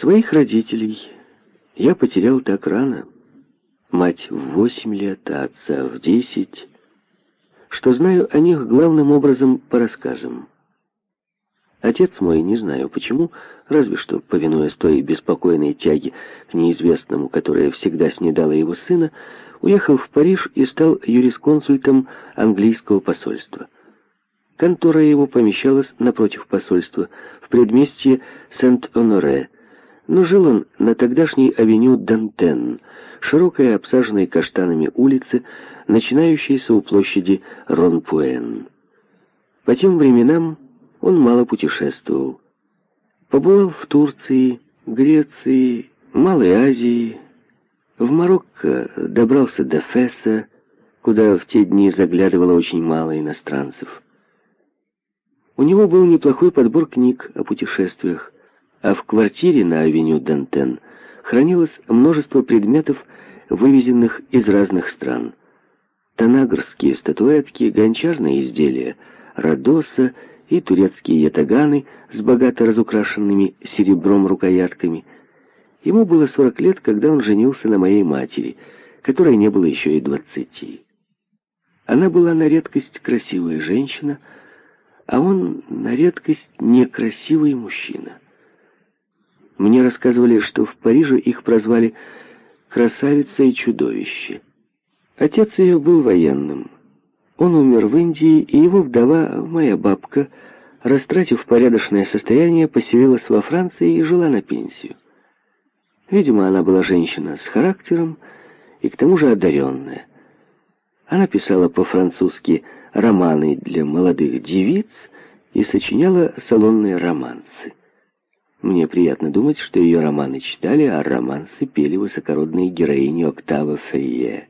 Своих родителей я потерял так рано. Мать в восемь лет, а отца в десять, что знаю о них главным образом по рассказам. Отец мой, не знаю почему, разве что, повинуясь той беспокойной тяге к неизвестному, которая всегда снедала его сына, уехал в Париж и стал юрисконсультом английского посольства. Контора его помещалась напротив посольства, в предместье Сент-Оноре, но жил он на тогдашней авеню Дантен, широкой обсаженной каштанами улице, начинающейся у площади Ронпуэн. По тем временам он мало путешествовал. Побывал в Турции, Греции, Малой Азии, в Марокко добрался до Фесса, куда в те дни заглядывало очень мало иностранцев. У него был неплохой подбор книг о путешествиях, а в квартире на авеню Дантен хранилось множество предметов, вывезенных из разных стран. Танагрские статуэтки, гончарные изделия, Родоса и турецкие ятаганы с богато разукрашенными серебром рукоятками. Ему было 40 лет, когда он женился на моей матери, которой не было еще и двадцати. Она была на редкость красивая женщина, а он на редкость некрасивый мужчина. Мне рассказывали, что в Париже их прозвали «красавица и чудовище». Отец ее был военным. Он умер в Индии, и его вдова, моя бабка, растратив порядочное состояние, поселилась во Франции и жила на пенсию. Видимо, она была женщина с характером и к тому же одаренная. Она писала по-французски романы для молодых девиц и сочиняла салонные романсы. Мне приятно думать, что ее романы читали, а романсы пели высокородные героини Октава Фейе.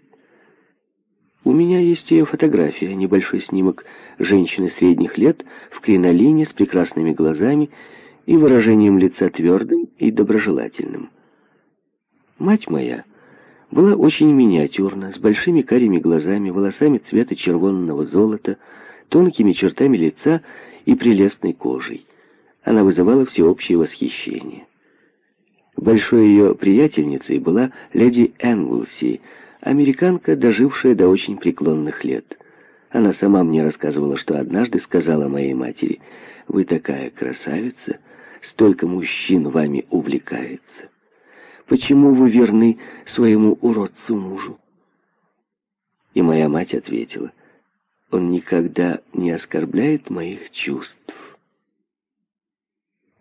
У меня есть ее фотография, небольшой снимок женщины средних лет в кринолине с прекрасными глазами и выражением лица твердым и доброжелательным. Мать моя была очень миниатюрна, с большими карими глазами, волосами цвета червонного золота, тонкими чертами лица и прелестной кожей. Она вызывала всеобщее восхищение. Большой ее приятельницей была леди Энглси, Американка, дожившая до очень преклонных лет. Она сама мне рассказывала, что однажды сказала моей матери, «Вы такая красавица, столько мужчин вами увлекается. Почему вы верны своему уродцу-мужу?» И моя мать ответила, «Он никогда не оскорбляет моих чувств».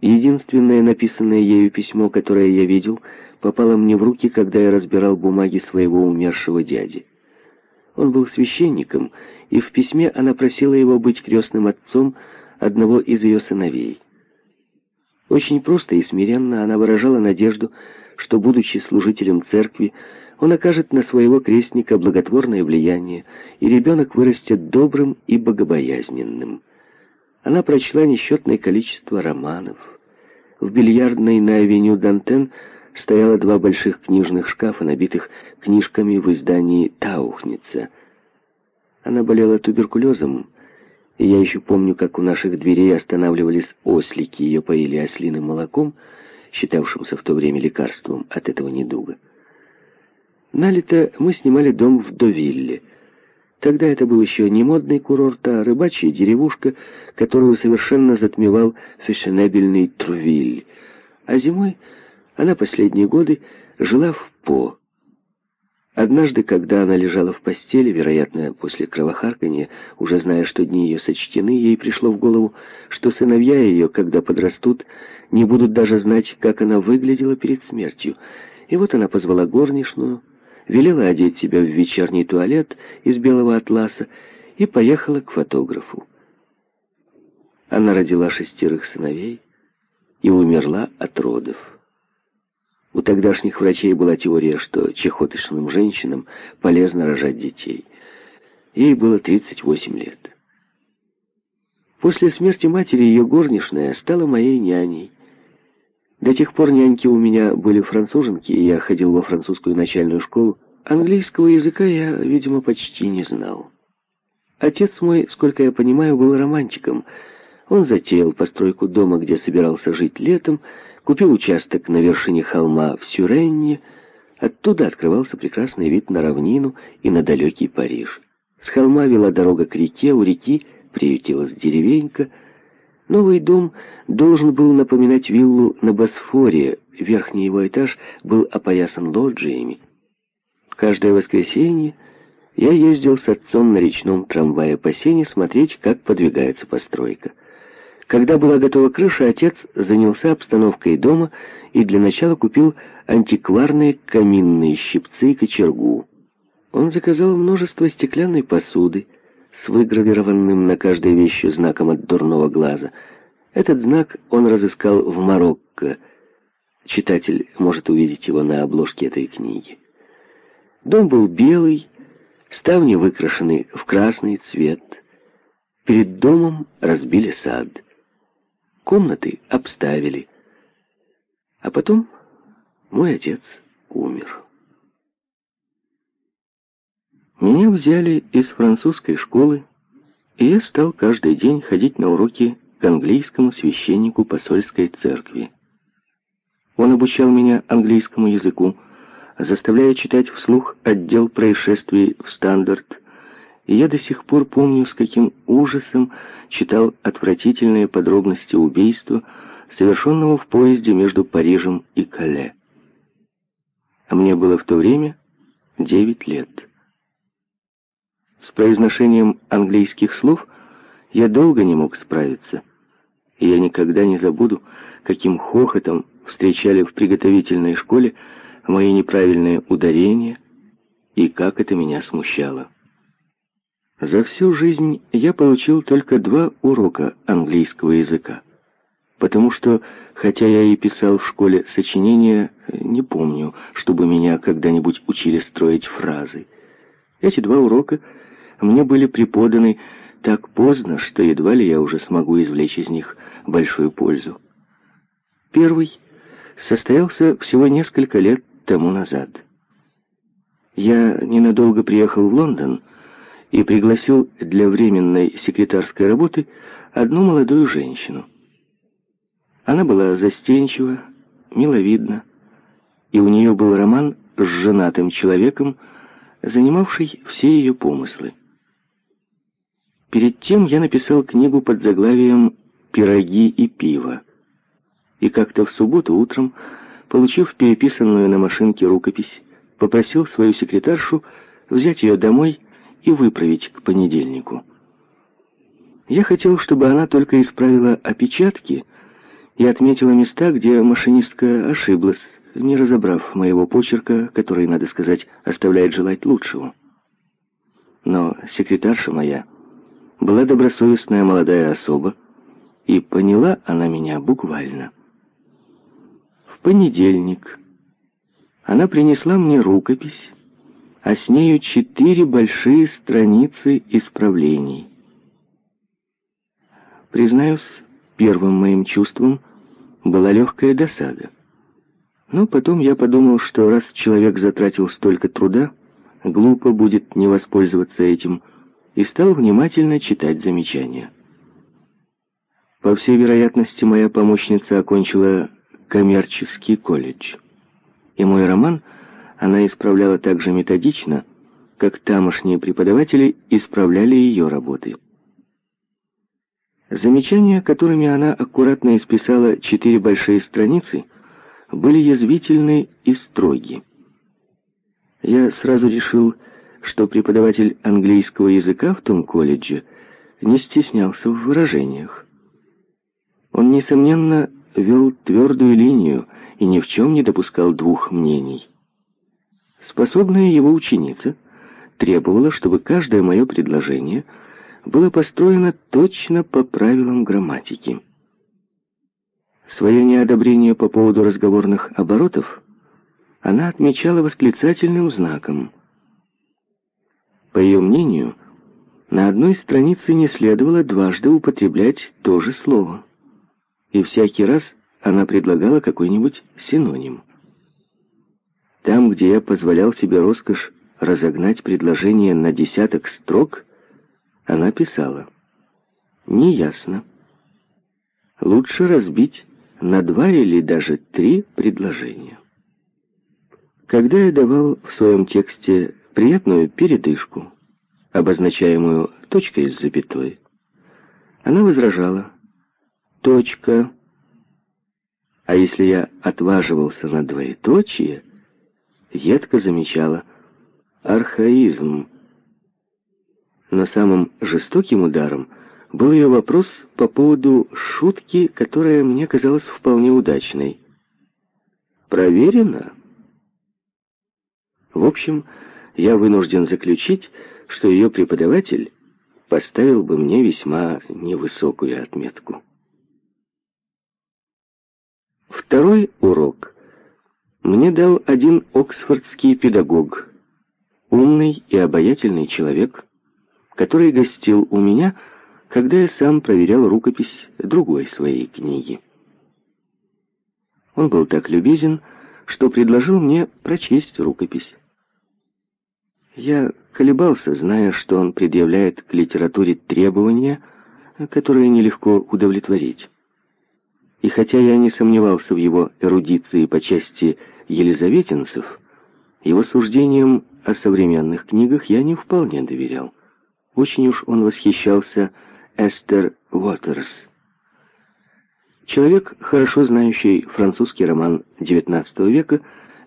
Единственное написанное ею письмо, которое я видел, попало мне в руки, когда я разбирал бумаги своего умершего дяди. Он был священником, и в письме она просила его быть крестным отцом одного из ее сыновей. Очень просто и смиренно она выражала надежду, что, будучи служителем церкви, он окажет на своего крестника благотворное влияние, и ребенок вырастет добрым и богобоязненным. Она прочла несчетное количество романов. В бильярдной на авеню Дантен стояло два больших книжных шкафа, набитых книжками в издании «Таухница». Она болела туберкулезом, и я еще помню, как у наших дверей останавливались ослики, ее поили ослиным молоком, считавшимся в то время лекарством от этого недуга. На лето мы снимали дом в Довилле — Тогда это был еще не модный курорт, а рыбачья деревушка, которую совершенно затмевал фешенебельный Трувиль. А зимой она последние годы жила в По. Однажды, когда она лежала в постели, вероятно, после кровохаркания, уже зная, что дни ее сочтены, ей пришло в голову, что сыновья ее, когда подрастут, не будут даже знать, как она выглядела перед смертью. И вот она позвала горничную, велела одеть себя в вечерний туалет из белого атласа и поехала к фотографу. Она родила шестерых сыновей и умерла от родов. У тогдашних врачей была теория, что чехоточным женщинам полезно рожать детей. Ей было 38 лет. После смерти матери ее горничная стала моей няней. До тех пор няньки у меня были француженки, и я ходил во французскую начальную школу. Английского языка я, видимо, почти не знал. Отец мой, сколько я понимаю, был романтиком. Он затеял постройку дома, где собирался жить летом, купил участок на вершине холма в Сюренне. Оттуда открывался прекрасный вид на равнину и на далекий Париж. С холма вела дорога к реке, у реки приютилась деревенька. Новый дом должен был напоминать виллу на Босфоре. Верхний его этаж был опоясан лоджиями. Каждое воскресенье я ездил с отцом на речном трамвае по сене смотреть, как подвигается постройка. Когда была готова крыша, отец занялся обстановкой дома и для начала купил антикварные каминные щипцы и кочергу. Он заказал множество стеклянной посуды с выгравированным на каждой вещи знаком от дурного глаза. Этот знак он разыскал в Марокко. Читатель может увидеть его на обложке этой книги. Дом был белый, ставни выкрашены в красный цвет. Перед домом разбили сад. Комнаты обставили. А потом мой отец умер. Меня взяли из французской школы, и я стал каждый день ходить на уроки к английскому священнику посольской церкви. Он обучал меня английскому языку, заставляя читать вслух отдел происшествий в «Стандарт», и я до сих пор помню, с каким ужасом читал отвратительные подробности убийства, совершенного в поезде между Парижем и Кале. А мне было в то время девять лет. С произношением английских слов я долго не мог справиться, и я никогда не забуду, каким хохотом встречали в приготовительной школе мои неправильные ударения и как это меня смущало. За всю жизнь я получил только два урока английского языка, потому что, хотя я и писал в школе сочинения, не помню, чтобы меня когда-нибудь учили строить фразы. Эти два урока — мне были преподаны так поздно, что едва ли я уже смогу извлечь из них большую пользу. Первый состоялся всего несколько лет тому назад. Я ненадолго приехал в Лондон и пригласил для временной секретарской работы одну молодую женщину. Она была застенчива, миловидна, и у нее был роман с женатым человеком, занимавший все ее помыслы. Перед тем я написал книгу под заглавием «Пироги и пиво». И как-то в субботу утром, получив переписанную на машинке рукопись, попросил свою секретаршу взять ее домой и выправить к понедельнику. Я хотел, чтобы она только исправила опечатки и отметила места, где машинистка ошиблась, не разобрав моего почерка, который, надо сказать, оставляет желать лучшего. Но секретарша моя была добросовестная молодая особа, и поняла она меня буквально. В понедельник она принесла мне рукопись, а с нею четыре большие страницы исправлений. Признаюсь, первым моим чувством была легкая досада. Но потом я подумал, что раз человек затратил столько труда, глупо будет не воспользоваться этим и стал внимательно читать замечания. По всей вероятности, моя помощница окончила коммерческий колледж. И мой роман она исправляла так же методично, как тамошние преподаватели исправляли ее работы. Замечания, которыми она аккуратно исписала четыре большие страницы, были язвительны и строги. Я сразу решил, что преподаватель английского языка в том колледже не стеснялся в выражениях. Он, несомненно, вел твердую линию и ни в чем не допускал двух мнений. Способная его ученица требовала, чтобы каждое мое предложение было построено точно по правилам грамматики. Свое неодобрение по поводу разговорных оборотов она отмечала восклицательным знаком. По ее мнению, на одной странице не следовало дважды употреблять то же слово. И всякий раз она предлагала какой-нибудь синоним. Там, где я позволял себе роскошь разогнать предложение на десяток строк, она писала «Неясно», лучше разбить на два или даже три предложения. Когда я давал в своем тексте приятную передышку, обозначаемую точкой с запятой, она возражала «точка». А если я отваживался на двоеточие, едко замечала «архаизм». Но самым жестоким ударом был ее вопрос по поводу шутки, которая мне казалась вполне удачной. «Проверено?» В общем, я вынужден заключить, что ее преподаватель поставил бы мне весьма невысокую отметку. Второй урок мне дал один оксфордский педагог, умный и обаятельный человек, который гостил у меня, когда я сам проверял рукопись другой своей книги. Он был так любезен, что предложил мне прочесть рукопись. Я колебался, зная, что он предъявляет к литературе требования, которые нелегко удовлетворить. И хотя я не сомневался в его эрудиции по части елизаветинцев, его суждениям о современных книгах я не вполне доверял. Очень уж он восхищался Эстер Уотерс. Человек, хорошо знающий французский роман XIX века,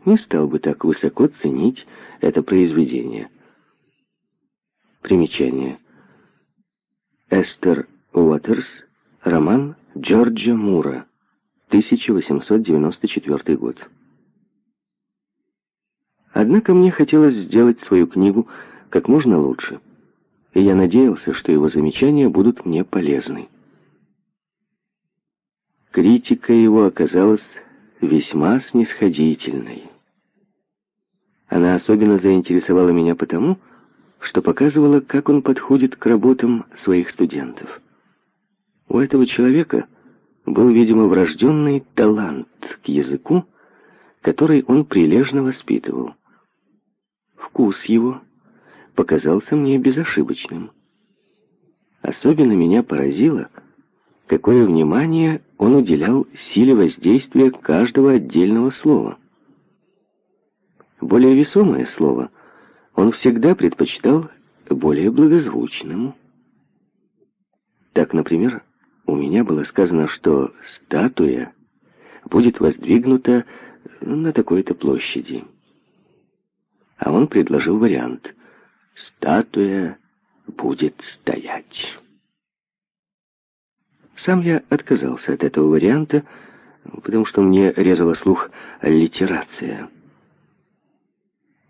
не стал бы так высоко ценить это произведение. Примечание. Эстер Уотерс, роман Джорджа Мура, 1894 год. Однако мне хотелось сделать свою книгу как можно лучше, и я надеялся, что его замечания будут мне полезны. Критика его оказалась весьма снисходительной. Она особенно заинтересовала меня потому, что показывала, как он подходит к работам своих студентов. У этого человека был, видимо, врожденный талант к языку, который он прилежно воспитывал. Вкус его показался мне безошибочным. Особенно меня поразило, какое внимание он уделял силе воздействия каждого отдельного слова. Более весомое слово он всегда предпочитал более благозвучному. Так, например, у меня было сказано, что статуя будет воздвигнута на такой-то площади. А он предложил вариант «Статуя будет стоять». Сам я отказался от этого варианта, потому что мне резала слух аллитерация.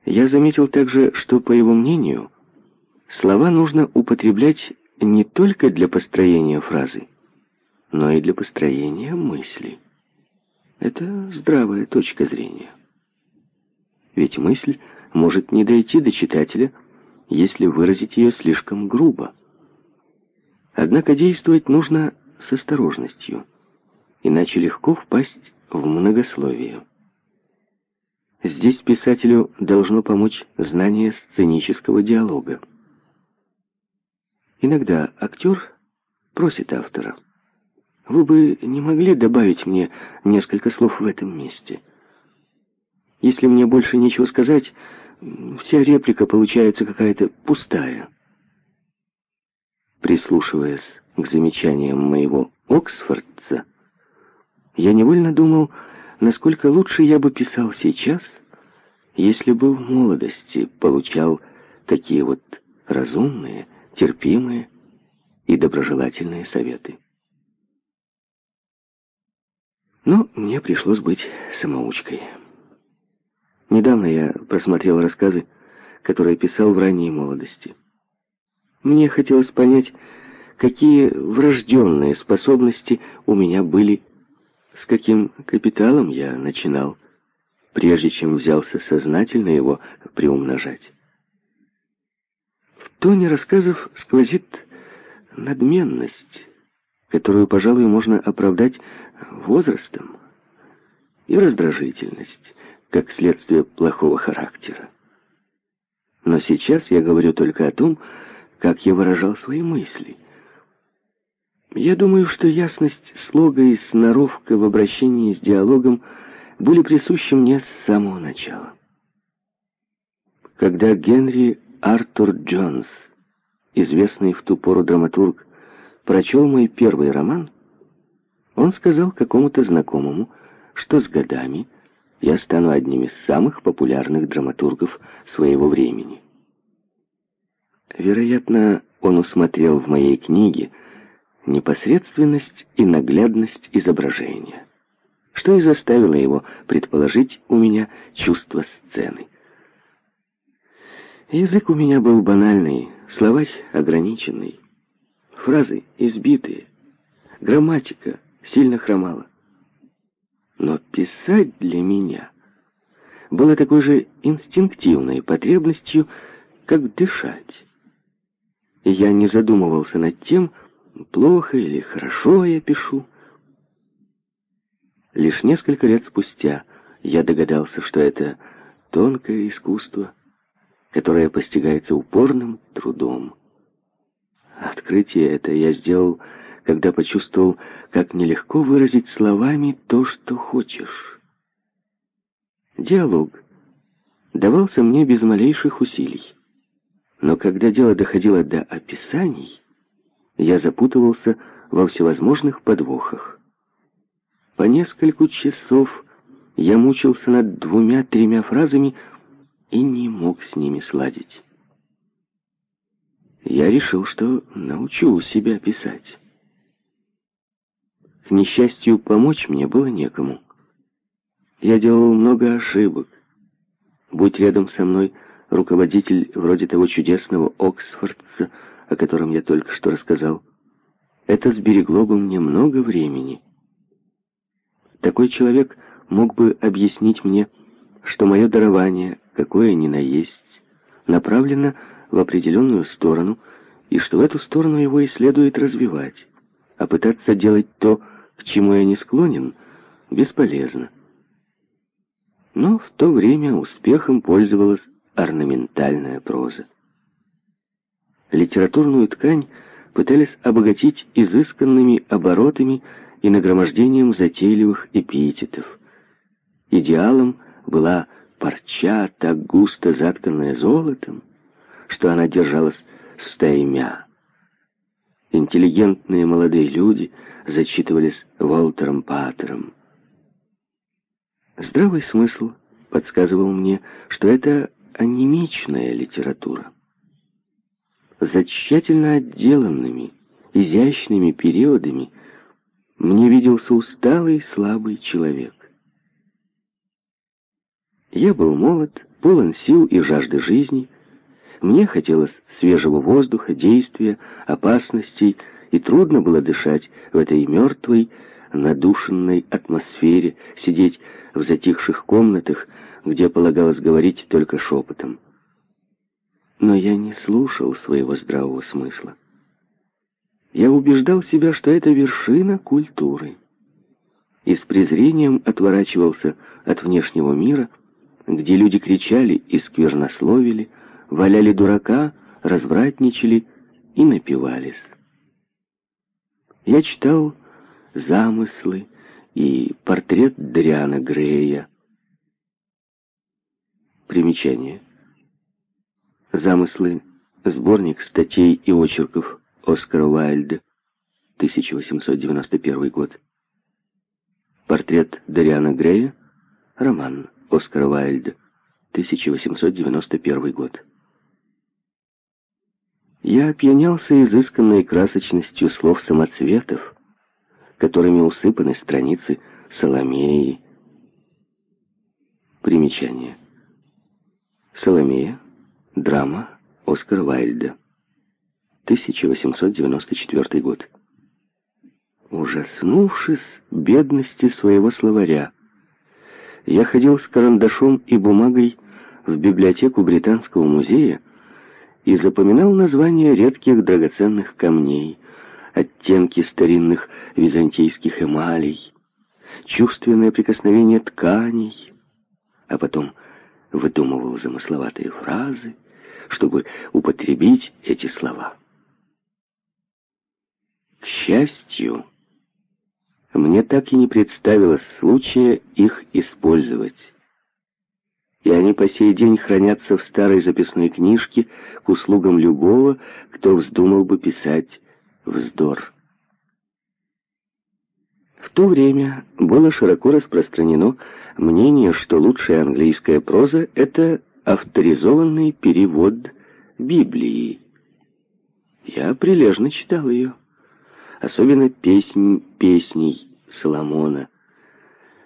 Я заметил также, что, по его мнению, слова нужно употреблять не только для построения фразы, но и для построения мысли. Это здравая точка зрения. Ведь мысль может не дойти до читателя, если выразить ее слишком грубо. Однако действовать нужно с осторожностью, иначе легко впасть в многословие. Здесь писателю должно помочь знание сценического диалога. Иногда актер просит автора, «Вы бы не могли добавить мне несколько слов в этом месте? Если мне больше нечего сказать, вся реплика получается какая-то пустая». Прислушиваясь к замечаниям моего Оксфордца, я невольно думал, насколько лучше я бы писал сейчас, если бы в молодости получал такие вот разумные, терпимые и доброжелательные советы. Но мне пришлось быть самоучкой. Недавно я просмотрел рассказы, которые писал в ранней молодости. Мне хотелось понять, какие врожденные способности у меня были с каким капиталом я начинал, прежде чем взялся сознательно его приумножать. В тоне рассказов сквозит надменность, которую, пожалуй, можно оправдать возрастом, и раздражительность, как следствие плохого характера. Но сейчас я говорю только о том, как я выражал свои мысли — Я думаю, что ясность слога и сноровка в обращении с диалогом были присущи мне с самого начала. Когда Генри Артур Джонс, известный в ту пору драматург, прочел мой первый роман, он сказал какому-то знакомому, что с годами я стану одним из самых популярных драматургов своего времени. Вероятно, он усмотрел в моей книге непосредственность и наглядность изображения, что и заставило его предположить у меня чувство сцены. Язык у меня был банальный, словарь ограниченный, фразы избитые, грамматика сильно хромала. Но писать для меня было такой же инстинктивной потребностью, как дышать. И я не задумывался над тем, плохо или хорошо я пишу. Лишь несколько лет спустя я догадался, что это тонкое искусство, которое постигается упорным трудом. Открытие это я сделал, когда почувствовал, как нелегко выразить словами то, что хочешь. Диалог давался мне без малейших усилий. Но когда дело доходило до описаний, я запутывался во всевозможных подвохах. По нескольку часов я мучился над двумя-тремя фразами и не мог с ними сладить. Я решил, что научу себя писать. К несчастью, помочь мне было некому. Я делал много ошибок. Будь рядом со мной руководитель вроде того чудесного Оксфордца, о котором я только что рассказал, это сберегло бы мне много времени. Такой человек мог бы объяснить мне, что мое дарование, какое ни на есть, направлено в определенную сторону, и что в эту сторону его и следует развивать, а пытаться делать то, к чему я не склонен, бесполезно. Но в то время успехом пользовалась орнаментальная проза. Литературную ткань пытались обогатить изысканными оборотами и нагромождением затейливых эпитетов. Идеалом была парча, так густо затканная золотом, что она держалась стаймя. Интеллигентные молодые люди зачитывались Волтером Паттером. Здравый смысл подсказывал мне, что это анемичная литература. За тщательно отделанными, изящными периодами мне виделся усталый, слабый человек. Я был молод, полон сил и жажды жизни. Мне хотелось свежего воздуха, действия, опасностей, и трудно было дышать в этой мертвой, надушенной атмосфере, сидеть в затихших комнатах, где полагалось говорить только шепотом. Но я не слушал своего здравого смысла. Я убеждал себя, что это вершина культуры. И с презрением отворачивался от внешнего мира, где люди кричали и сквернословили, валяли дурака, развратничали и напивались. Я читал «Замыслы» и «Портрет Дриана Грея». Примечание. «Замыслы» — сборник статей и очерков Оскара Уайльда, 1891 год. «Портрет Дариана Грея» — роман Оскара Уайльда, 1891 год. Я опьянялся изысканной красочностью слов самоцветов, которыми усыпаны страницы Соломеи. Примечание. Соломея. Драма Оскара Уайльда. 1894 год. Ужаснувшись бедности своего словаря, я ходил с карандашом и бумагой в библиотеку Британского музея и запоминал названия редких драгоценных камней, оттенки старинных византийских эмалей, чувственное прикосновение тканей, а потом выдумывал замысловатые фразы, чтобы употребить эти слова. К счастью, мне так и не представилось случая их использовать. И они по сей день хранятся в старой записной книжке к услугам любого, кто вздумал бы писать вздор. В то время было широко распространено мнение, что лучшая английская проза — это авторизованный перевод Библии. Я прилежно читал ее, особенно песнь песней Соломона,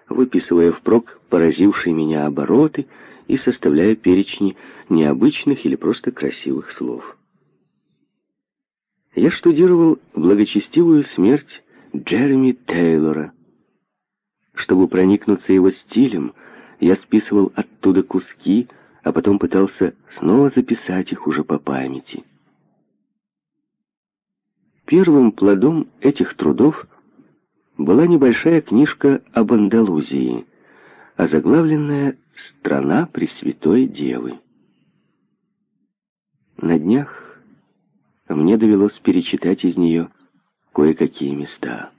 выписывая впрок поразившие меня обороты и составляя перечни необычных или просто красивых слов. Я штудировал благочестивую смерть Джереми Тейлора. Чтобы проникнуться его стилем, я списывал оттуда куски, а потом пытался снова записать их уже по памяти. Первым плодом этих трудов была небольшая книжка об Андалузии, озаглавленная «Страна Пресвятой Девы». На днях мне довелось перечитать из нее кое-какие места.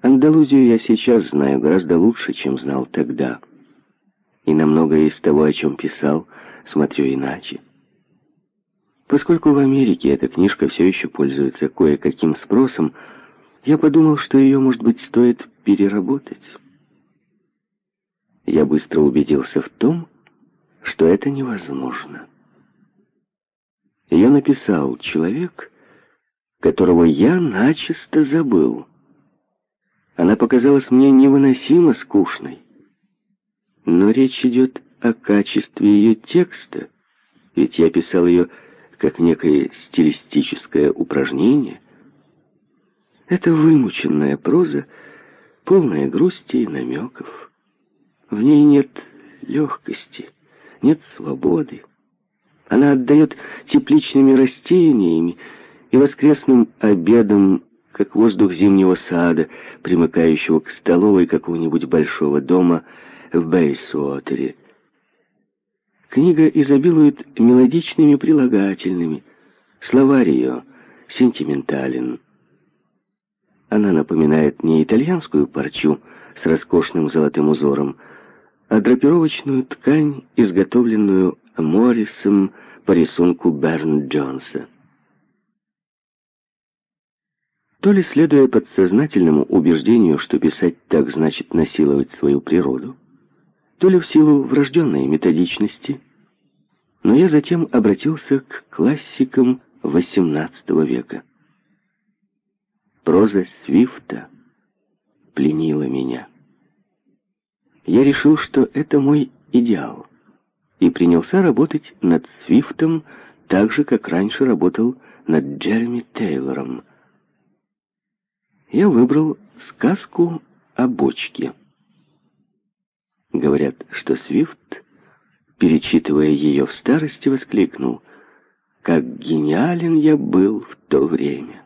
Андалузию я сейчас знаю гораздо лучше, чем знал тогда. И на многое из того, о чем писал, смотрю иначе. Поскольку в Америке эта книжка все еще пользуется кое-каким спросом, я подумал, что ее, может быть, стоит переработать. Я быстро убедился в том, что это невозможно. Ее написал человек, которого я начисто забыл. Она показалась мне невыносимо скучной. Но речь идет о качестве ее текста, ведь я писал ее как некое стилистическое упражнение. Это вымученная проза, полная грусти и намеков. В ней нет легкости, нет свободы. Она отдает тепличными растениями, и воскресным обедом, как воздух зимнего сада, примыкающего к столовой какого-нибудь большого дома в Бейсуотере. Книга изобилует мелодичными прилагательными. Словарь ее сентиментален. Она напоминает не итальянскую парчу с роскошным золотым узором, а драпировочную ткань, изготовленную Моррисом по рисунку Берн Джонса. То ли следуя подсознательному убеждению, что писать так значит насиловать свою природу, то ли в силу врожденной методичности, но я затем обратился к классикам XVIII века. Проза Свифта пленила меня. Я решил, что это мой идеал, и принялся работать над Свифтом так же, как раньше работал над Джереми Тейлором, я выбрал сказку о бочке. Говорят, что Свифт, перечитывая ее в старости, воскликнул, «Как гениален я был в то время!»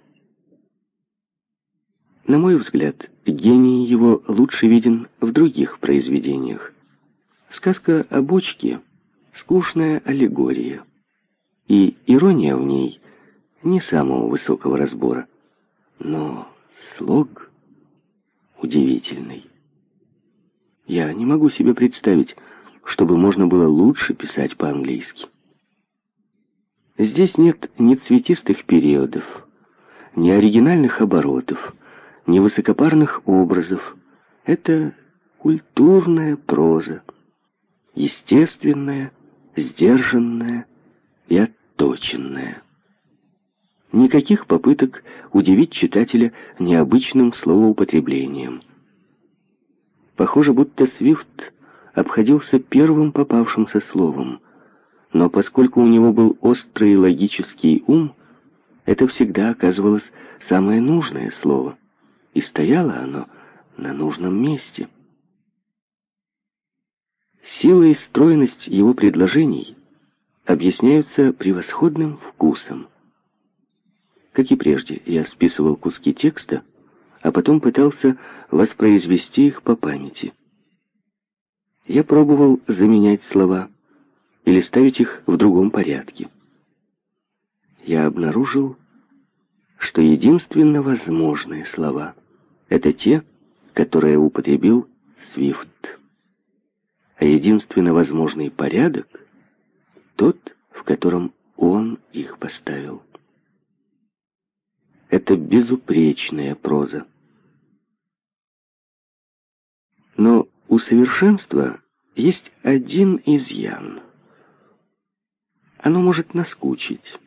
На мой взгляд, гений его лучше виден в других произведениях. Сказка о бочке — скучная аллегория, и ирония в ней не самого высокого разбора. Но слог удивительный. Я не могу себе представить, чтобы можно было лучше писать по-английски. Здесь нет ни цветистых периодов, ни оригинальных оборотов, ни высокопарных образов. Это культурная проза, естественная, сдержанная и отточенная. Никаких попыток удивить читателя необычным словоупотреблением. Похоже, будто Свифт обходился первым попавшимся словом, но поскольку у него был острый логический ум, это всегда оказывалось самое нужное слово, и стояло оно на нужном месте. Сила и стройность его предложений объясняются превосходным вкусом. Как и прежде, я списывал куски текста, а потом пытался воспроизвести их по памяти. Я пробовал заменять слова или ставить их в другом порядке. Я обнаружил, что единственно возможные слова — это те, которые употребил Свифт. А единственно возможный порядок — тот, в котором он их поставил. Это безупречная проза. Но у совершенства есть один изъян. Оно может наскучить.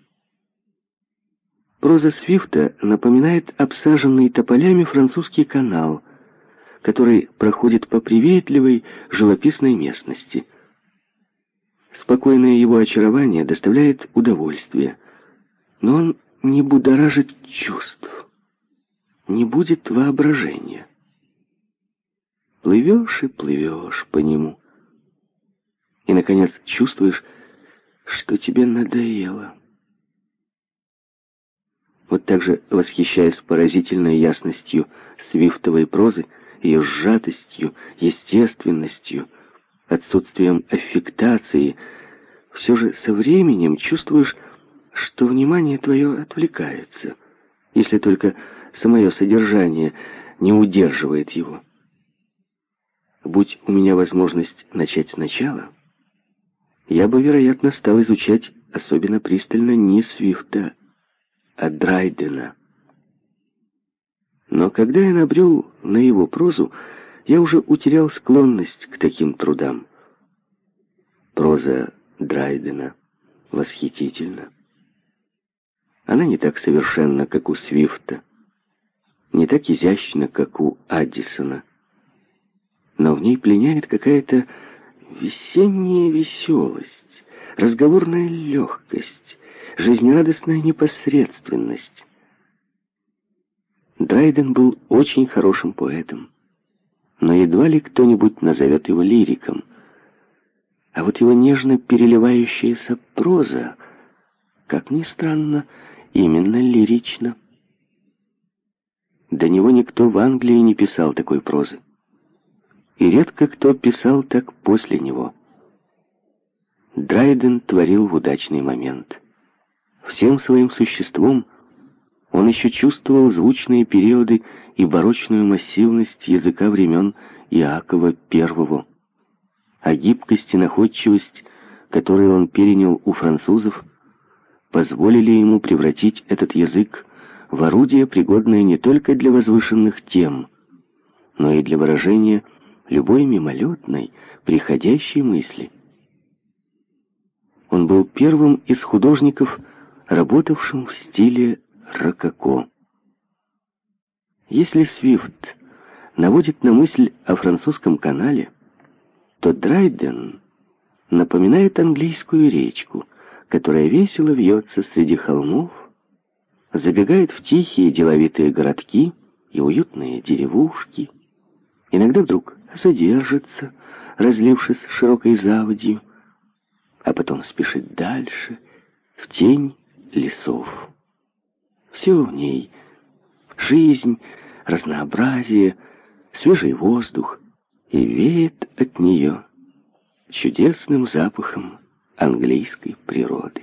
Проза Свифта напоминает обсаженный тополями французский канал, который проходит по приветливой, живописной местности. Спокойное его очарование доставляет удовольствие, но он не будоражит чувств, не будет воображения. Плывешь и плывешь по нему, и, наконец, чувствуешь, что тебе надоело. Вот так же, восхищаясь поразительной ясностью свифтовой прозы, ее сжатостью, естественностью, отсутствием аффектации, все же со временем чувствуешь, что внимание твое отвлекается, если только самое содержание не удерживает его. Будь у меня возможность начать сначала, я бы, вероятно, стал изучать особенно пристально не Свифта, а Драйдена. Но когда я набрел на его прозу, я уже утерял склонность к таким трудам. Проза Драйдена восхитительна. Она не так совершенна, как у Свифта, не так изящна, как у Аддисона, но в ней пленяет какая-то весенняя веселость, разговорная легкость, жизнерадостная непосредственность. Драйден был очень хорошим поэтом, но едва ли кто-нибудь назовет его лириком. А вот его нежно переливающаяся проза, как ни странно, именно лирично. До него никто в Англии не писал такой прозы. И редко кто писал так после него. Драйден творил в удачный момент. Всем своим существом он еще чувствовал звучные периоды и барочную массивность языка времен Иакова I, а гибкость и находчивость, которые он перенял у французов, позволили ему превратить этот язык в орудие, пригодное не только для возвышенных тем, но и для выражения любой мимолетной, приходящей мысли. Он был первым из художников, работавшим в стиле рококо. Если Свифт наводит на мысль о французском канале, то Драйден напоминает английскую речку, которая весело вьется среди холмов, забегает в тихие деловитые городки и уютные деревушки, иногда вдруг задержится, разлившись широкой заводью, а потом спешит дальше, в тень лесов. Все в ней — жизнь, разнообразие, свежий воздух, и веет от нее чудесным запахом английской природы.